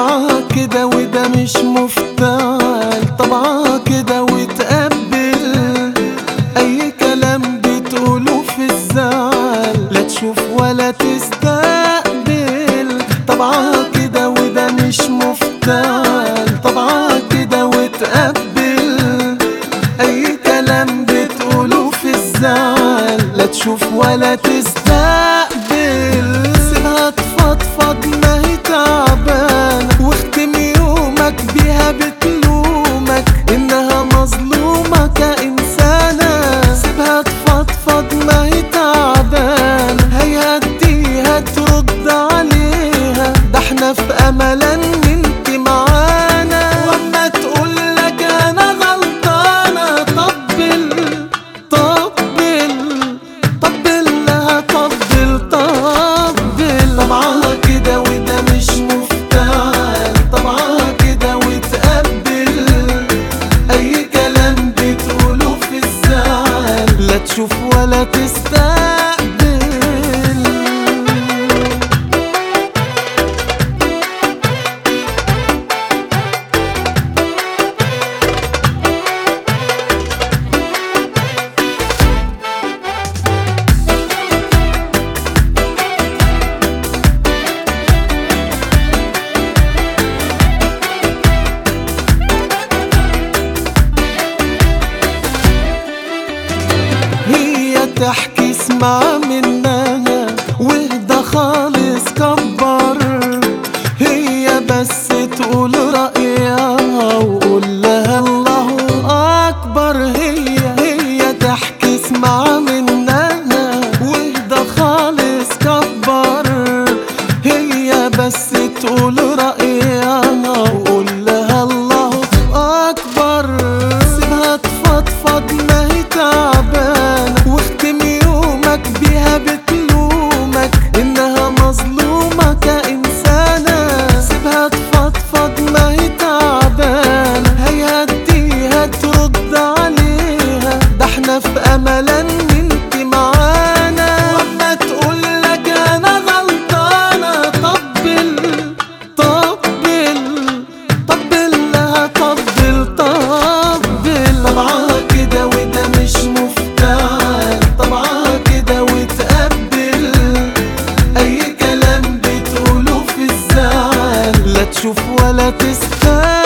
طبعها كده وده مش مفتعل طبعها كده وتقبل أي كلام بتقوله في الزعل. لا تشوف ولا تستقبل طبعها كده وده مش مفتعل طبعها كده وتقبل أي كلام بتقوله في الزعل. لا تشوف ولا تستقبل سيبها تفضفض تشوف ولا تشوف تحكي اسمع منها. وهدى خالص كبر. هي بس تقول ولا تستاهل.